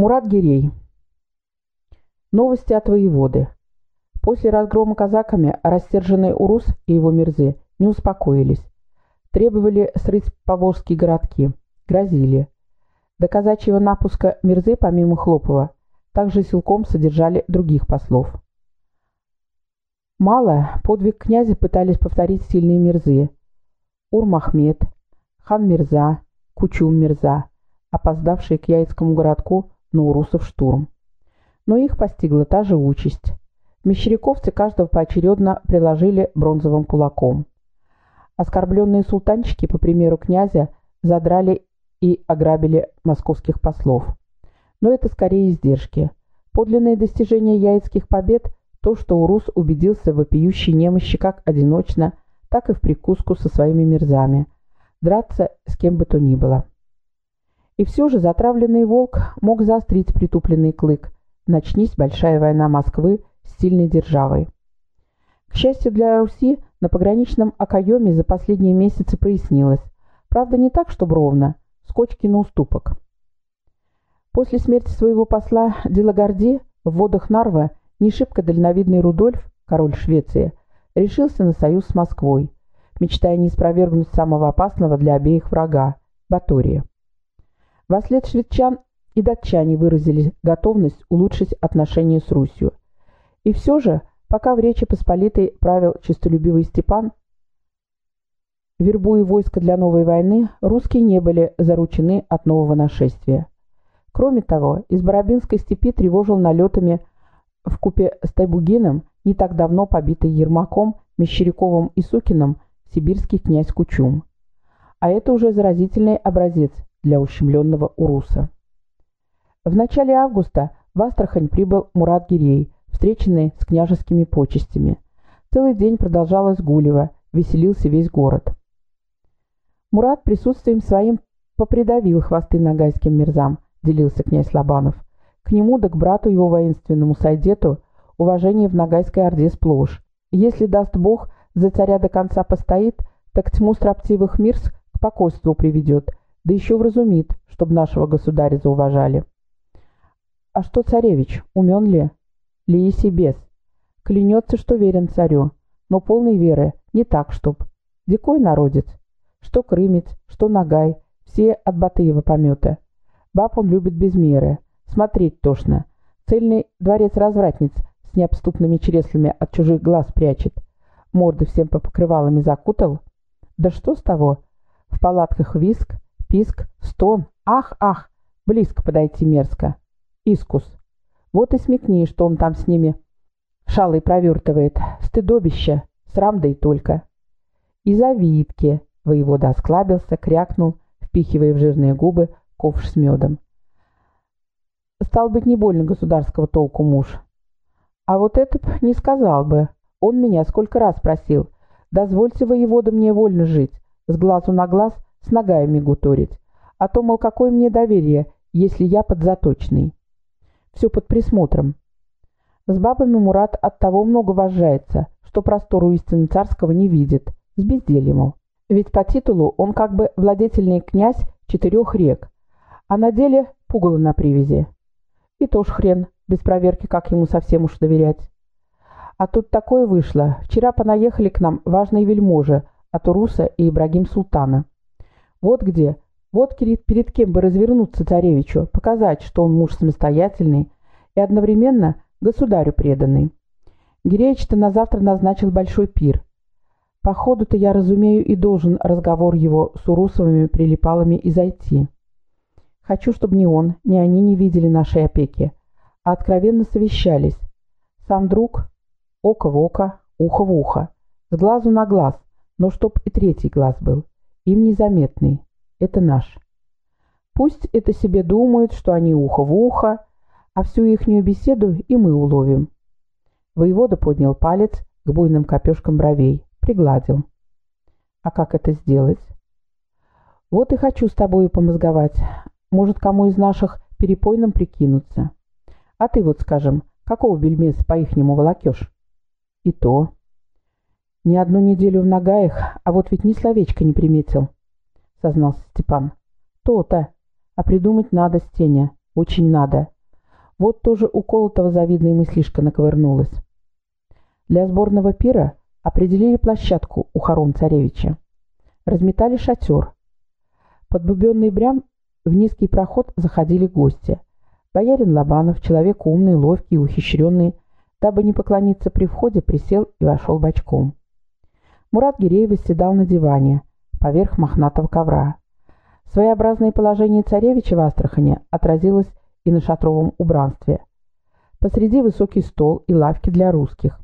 Мурат Гирей. Новости от воеводы. После разгрома казаками рассерженный Урус и его мерзы не успокоились. Требовали срыть поволжские городки. Грозили. До казачьего напуска мерзы, помимо Хлопова, также силком содержали других послов. Мало подвиг князя пытались повторить сильные мерзы. Ур-Махмед, хан Мирза, Кучум Мирза, опоздавшие к яицкому городку на Урусов штурм. Но их постигла та же участь. Мещеряковцы каждого поочередно приложили бронзовым кулаком. Оскорбленные султанчики, по примеру князя, задрали и ограбили московских послов. Но это скорее издержки. Подлинные достижения яицких побед – то, что Урус убедился в вопиющей немощи как одиночно, так и в прикуску со своими мерзами. Драться с кем бы то ни было. И все же затравленный волк мог заострить притупленный клык. Начнись большая война Москвы с сильной державой. К счастью для Руси, на пограничном окоеме за последние месяцы прояснилось. Правда, не так, чтобы ровно, с кочки на уступок. После смерти своего посла Делагарди в водах Нарва не шибко дальновидный Рудольф, король Швеции, решился на союз с Москвой, мечтая не спровергнуть самого опасного для обеих врага – Батория. Вослед шведчан и датчане выразили готовность улучшить отношения с Русью. И все же, пока в Речи Посполитой правил честолюбивый Степан, вербуя войско для новой войны, русские не были заручены от нового нашествия. Кроме того, из Барабинской степи тревожил налетами в купе с Тайбугином не так давно побитый Ермаком, Мещеряковым и Сукиным сибирский князь Кучум. А это уже заразительный образец для ущемленного Уруса. В начале августа в Астрахань прибыл Мурат Гирей, встреченный с княжескими почестями. Целый день продолжалось гулево, веселился весь город. Мурат присутствием своим попридавил хвосты нагайским мерзам, делился князь Лобанов. К нему да к брату его воинственному Сайдету уважение в Ногайской Орде сплошь. Если, даст Бог, за царя до конца постоит, так тьму строптивых мирс к покорству приведет, да еще вразумит, чтоб нашего государя зауважали. А что царевич, умен ли? Лииси бес. Клянется, что верен царю, но полной веры не так, чтоб. Дикой народец. Что крымец, что нагай, все от Батыева помета. Баб он любит без меры. Смотреть тошно. Цельный дворец развратниц с необступными чреслами от чужих глаз прячет. Морды всем по покрывалами закутал. Да что с того? В палатках виск, писк, стон. Ах, ах, близко подойти мерзко. Искус. Вот и смекни, что он там с ними шалой провертывает. Стыдобище, срам да и только. И завидки. Воевода осклабился, крякнул, впихивая в жирные губы ковш с медом. Стал быть, не больно государского толку муж. А вот это б не сказал бы. Он меня сколько раз просил. Дозвольте воевода мне вольно жить, с глазу на глаз, с ногами гуторить. А то, мол, какое мне доверие, если я подзаточный. Все под присмотром. С бабами Мурат от того много вожжается, что простору истины царского не видит. С бездельем, мол. Ведь по титулу он как бы владетельный князь четырех рек, а на деле пугало на привязи. И тоже хрен, без проверки, как ему совсем уж доверять. А тут такое вышло. Вчера понаехали к нам важные вельможи от Уруса и Ибрагим Султана. Вот где, вот перед кем бы развернуться царевичу, показать, что он муж самостоятельный и одновременно государю преданный. Гиреич-то на завтра назначил большой пир. Походу-то я разумею и должен разговор его с Урусовыми прилипалами и зайти. Хочу, чтобы ни он, ни они не видели нашей опеки, а откровенно совещались. Сам друг — око в око, ухо в ухо, с глазу на глаз, но чтоб и третий глаз был, им незаметный. Это наш. Пусть это себе думают, что они ухо в ухо, а всю ихнюю беседу и мы уловим. Воевода поднял палец к буйным копешкам бровей, пригладил. А как это сделать? Вот и хочу с тобою помозговать. Может, кому из наших перепойным прикинуться. А ты вот, скажем, какого бельмеса по-ихнему волокешь? И то. Не одну неделю в Нагаях, а вот ведь ни словечко не приметил, сознался Степан. То-то. А придумать надо, Стеня. Очень надо. Вот тоже у Колотова завидная мыслишка наковырнулась. Для сборного пира определили площадку у хором царевича. Разметали шатер. Под бубенный брям в низкий проход заходили гости. Боярин Лобанов, человек умный, ловкий, ухищренный, дабы не поклониться при входе, присел и вошел бочком. Мурат Гиреев восседал на диване, поверх мохнатого ковра. Своеобразное положение царевича в Астрахане отразилось и на шатровом убранстве. Посреди высокий стол и лавки для русских.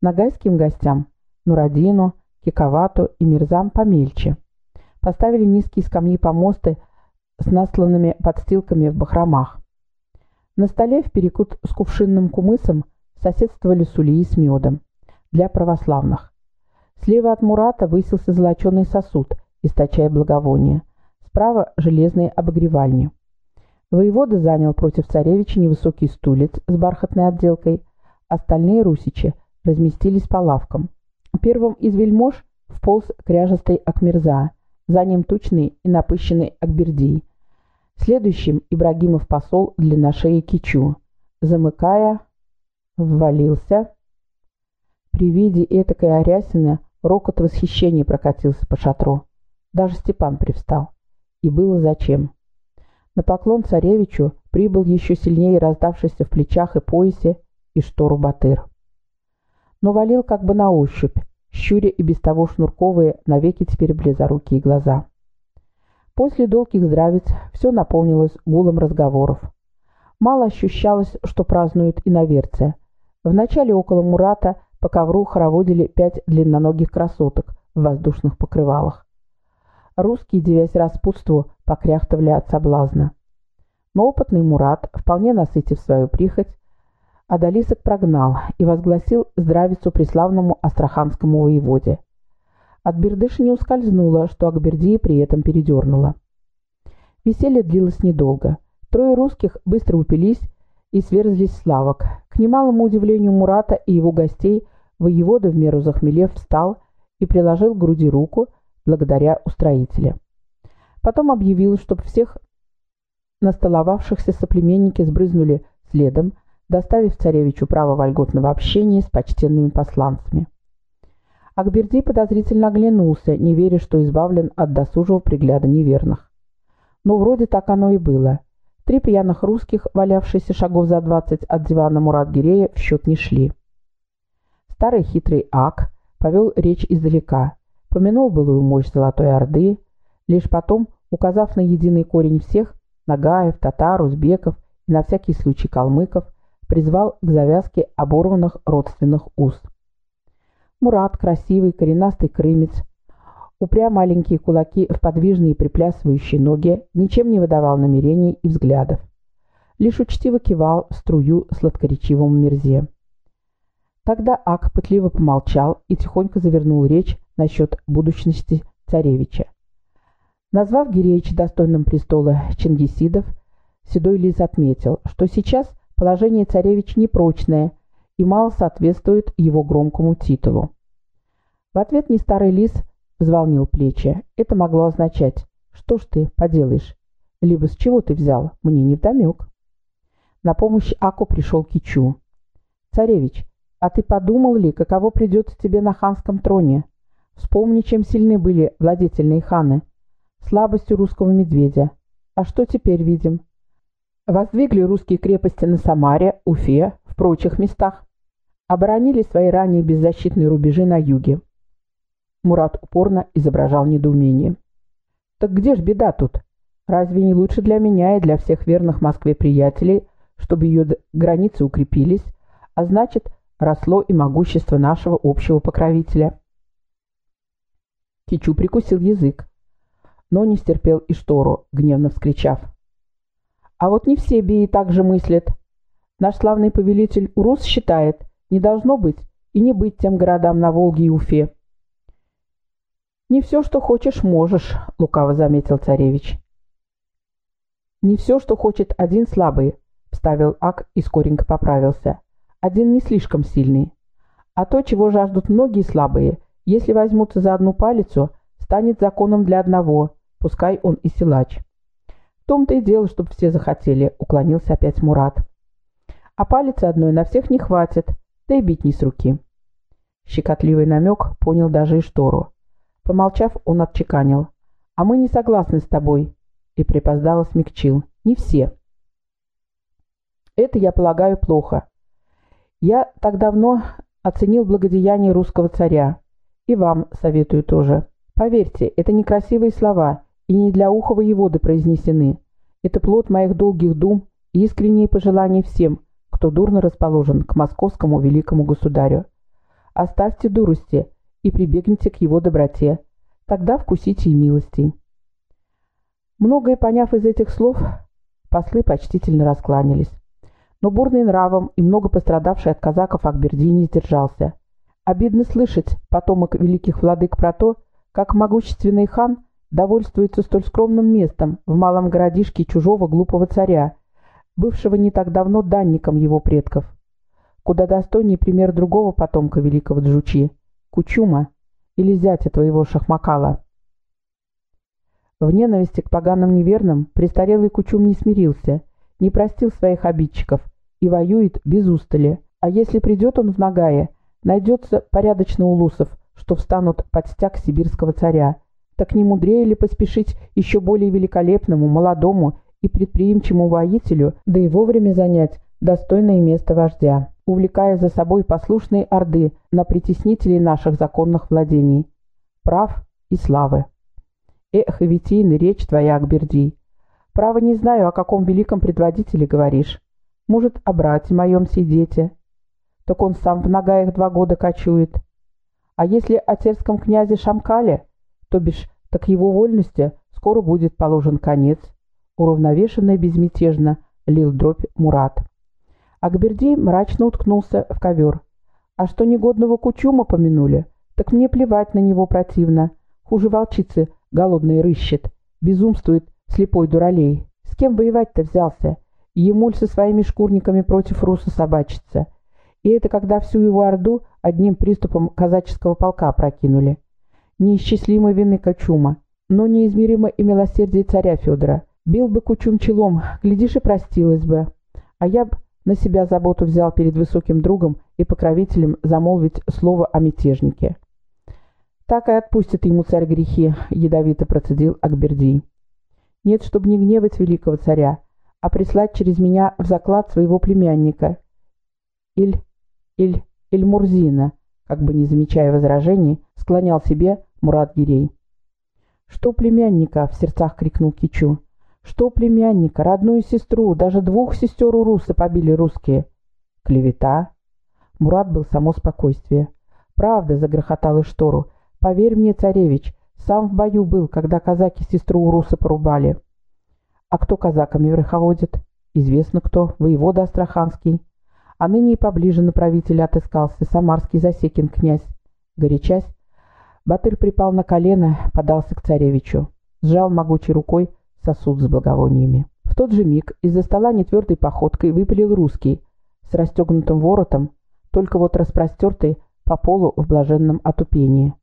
Нагайским гостям Нурадину, Киковату и Мирзам помельче. Поставили низкие скамьи помосты с насланными подстилками в бахромах. На столе в перекут с кувшинным кумысом соседствовали сулии с медом для православных. Слева от Мурата высился золоченый сосуд, источая благовоние. Справа — железные обогревальни. Воевода занял против царевича невысокий стулец с бархатной отделкой. Остальные русичи разместились по лавкам. Первым из вельмож вполз кряжестый Акмерза, за ним тучный и напыщенный Акбердий. Следующим Ибрагимов посол длинношея Кичу. Замыкая, ввалился. При виде этакой арясины рокот восхищения прокатился по шатру. Даже Степан привстал. И было зачем. На поклон царевичу прибыл еще сильнее раздавшийся в плечах и поясе и штору Батыр. Но валил как бы на ощупь, щуря и без того шнурковые, навеки теперь близорукие глаза. После долгих здравиц все наполнилось гулом разговоров. Мало ощущалось, что празднуют иноверцы. Вначале около Мурата по ковру хороводили пять длинноногих красоток в воздушных покрывалах. Русские, девясь распутству, покряхтывали от соблазна. Но опытный Мурат, вполне насытив свою прихоть, Адалисок прогнал и возгласил здравицу преславному астраханскому воеводе. От бердыша не ускользнуло, что Акбердия при этом передернула. Веселье длилось недолго. Трое русских быстро упились и сверзлись с лавок. К немалому удивлению Мурата и его гостей воевода в меру захмелев встал и приложил к груди руку благодаря устроителя. Потом объявил, чтоб всех настоловавшихся соплеменники сбрызнули следом, доставив царевичу право вольготного общения с почтенными посланцами. Акберди подозрительно оглянулся, не веря, что избавлен от досужего пригляда неверных. Но вроде так оно и было. Три пьяных русских, валявшиеся шагов за двадцать от дивана Мурат-Гирея, в счет не шли. Старый хитрый Ак повел речь издалека, помянул былую мощь Золотой Орды, лишь потом, указав на единый корень всех, Нагаев, татар, узбеков и на всякий случай калмыков, призвал к завязке оборванных родственных уз. Мурат, красивый, коренастый крымец, упря маленькие кулаки в подвижные приплясывающие ноги, ничем не выдавал намерений и взглядов. Лишь учтиво кивал струю сладкоречивому мерзе. Тогда Ак пытливо помолчал и тихонько завернул речь насчет будущности царевича. Назвав Гиреича достойным престола Чингисидов, Седой Лис отметил, что сейчас Положение царевич непрочное и мало соответствует его громкому титулу. В ответ не старый лис взволнил плечи. Это могло означать «Что ж ты поделаешь?» Либо «С чего ты взял? Мне не вдомек». На помощь Аку пришел Кичу. «Царевич, а ты подумал ли, каково придется тебе на ханском троне? Вспомни, чем сильны были владетельные ханы. Слабостью русского медведя. А что теперь видим? Воздвигли русские крепости на Самаре, Уфе, в прочих местах. Оборонили свои ранее беззащитные рубежи на юге. Мурат упорно изображал недоумение. «Так где ж беда тут? Разве не лучше для меня и для всех верных Москве приятелей, чтобы ее границы укрепились, а значит, росло и могущество нашего общего покровителя?» Кичу прикусил язык, но не стерпел и штору, гневно вскричав – а вот не все бии так же мыслят. Наш славный повелитель Урус считает, не должно быть и не быть тем городам на Волге и Уфе. «Не все, что хочешь, можешь», — лукаво заметил царевич. «Не все, что хочет один слабый», — вставил Ак и скоренько поправился. «Один не слишком сильный. А то, чего жаждут многие слабые, если возьмутся за одну палицу, станет законом для одного, пускай он и силач. том-то и дело, чтоб все захотели», — уклонился опять Мурат. «А палец одной на всех не хватит, да и бить не с руки». Щекотливый намек понял даже и штору. Помолчав, он отчеканил. «А мы не согласны с тобой», — и припоздало смягчил. «Не все». «Это, я полагаю, плохо. Я так давно оценил благодеяние русского царя. И вам советую тоже. Поверьте, это некрасивые слова и не для уха воеводы произнесены. Это плод моих долгих дум и искренние пожелания всем, кто дурно расположен к московскому великому государю. Оставьте дурости и прибегните к его доброте. Тогда вкусите и милостей. Многое поняв из этих слов, послы почтительно раскланялись. Но бурный нравом и много пострадавший от казаков Акбердий не сдержался. Обидно слышать, потомок великих владык, про то, как могущественный хан довольствуется столь скромным местом в малом городишке чужого глупого царя, бывшего не так давно данником его предков. Куда достойнее пример другого потомка великого Джучи, Кучума или зятя твоего Шахмакала. В ненависти к поганым неверным престарелый Кучум не смирился – не простил своих обидчиков и воюет без устали. А если придет он в Нагае, найдется порядочно улусов, что встанут под стяг сибирского царя. Так не мудрее ли поспешить еще более великолепному, молодому и предприимчивому воителю, да и вовремя занять достойное место вождя, увлекая за собой послушные орды на притеснителей наших законных владений, прав и славы. Эх, и витийна речь твоя, Акбердий, Право не знаю, о каком великом предводителе говоришь. Может, о брате моем сидете. Так он сам в Нагаях два года кочует. А если о терском князе Шамкале, то бишь так его вольности скоро будет положен конец. Уравновешенно и безмятежно лил дробь Мурат. Акбердей мрачно уткнулся в ковер. А что негодного кучума помянули, так мне плевать на него противно. Хуже волчицы голодный рыщет, безумствует Слепой дуралей. С кем воевать-то взялся? Емуль со своими шкурниками против руса собачится. И это когда всю его орду одним приступом казаческого полка прокинули. Неисчислимой вины Кочума, но неизмеримо и милосердие царя Федора. Бил бы Кучум челом, глядишь и простилась бы. А я б на себя заботу взял перед высоким другом и покровителем замолвить слово о мятежнике. «Так и отпустит ему царь грехи», — ядовито процедил Акбердий. Нет, чтобы не гневать великого царя, а прислать через меня в заклад своего племянника. Иль... Иль... Ильмурзина, как бы не замечая возражений, склонял себе Мурат Гирей. «Что племянника?» — в сердцах крикнул Кичу. «Что племянника? Родную сестру, даже двух сестер у русы побили русские». «Клевета?» Мурат был само спокойствие. «Правда», — загрохотал Штору. «Поверь мне, царевич, сам в бою был, когда казаки сестру Уруса порубали. А кто казаками верховодит? Известно кто, воевода Астраханский. А ныне и поближе на правителя отыскался самарский Засекин князь. Горячась, Батыр припал на колено, подался к царевичу. Сжал могучей рукой сосуд с благовониями. В тот же миг из-за стола нетвердой походкой выпалил русский с расстегнутым воротом, только вот распростертый по полу в блаженном отупении.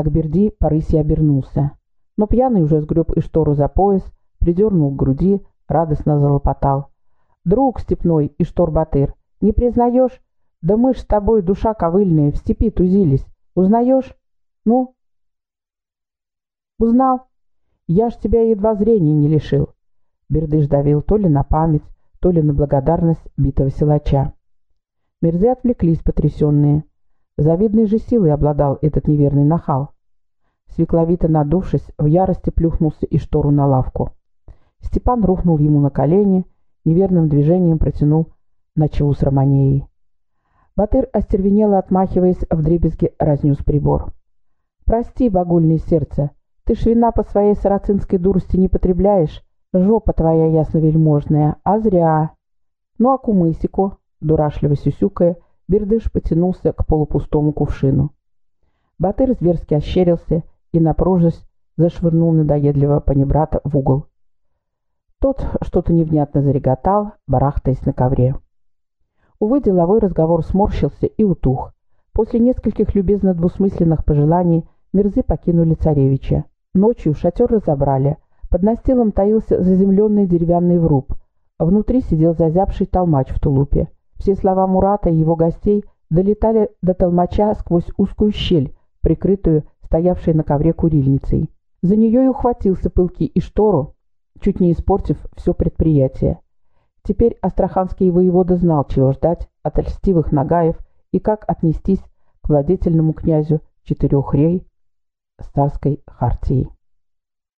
Акберди по рыси обернулся. Но пьяный уже сгреб и штору за пояс, придернул к груди, радостно залопотал. «Друг степной, Иштор-Батыр, не признаешь? Да мы ж с тобой, душа ковыльная, в степи тузились. Узнаешь? Ну?» «Узнал. Я ж тебя едва зрения не лишил». Бердыш давил то ли на память, то ли на благодарность битого силача. Мерзы отвлеклись потрясенные. Завидной же силой обладал этот неверный нахал. Свекловито надувшись, в ярости плюхнулся и штору на лавку. Степан рухнул ему на колени, неверным движением протянул ночеву с романеей. Батыр остервенело отмахиваясь, вдребезги разнес прибор. «Прости, багульное сердце, ты ж вина по своей сарацинской дурости не потребляешь, жопа твоя ясновельможная, а зря. Ну а кумысику, дурашливо сюсюкая, Бердыш потянулся к полупустому кувшину. Батыр зверски ощерился и, напружись, зашвырнул надоедливо панибрата в угол. Тот что-то невнятно зареготал, барахтаясь на ковре. Увы, деловой разговор сморщился и утух. После нескольких любезно двусмысленных пожеланий мерзы покинули царевича. Ночью шатер разобрали, Под настилом таился заземленный деревянный вруб. Внутри сидел зазябший толмач в тулупе. Все слова Мурата и его гостей долетали до толмача сквозь узкую щель, прикрытую стоявшей на ковре курильницей. За нее и ухватился пылкий и штору, чуть не испортив все предприятие. Теперь астраханский воевода знал, чего ждать от льстивых нагаев и как отнестись к владетельному князю четырех рей с царской хартией.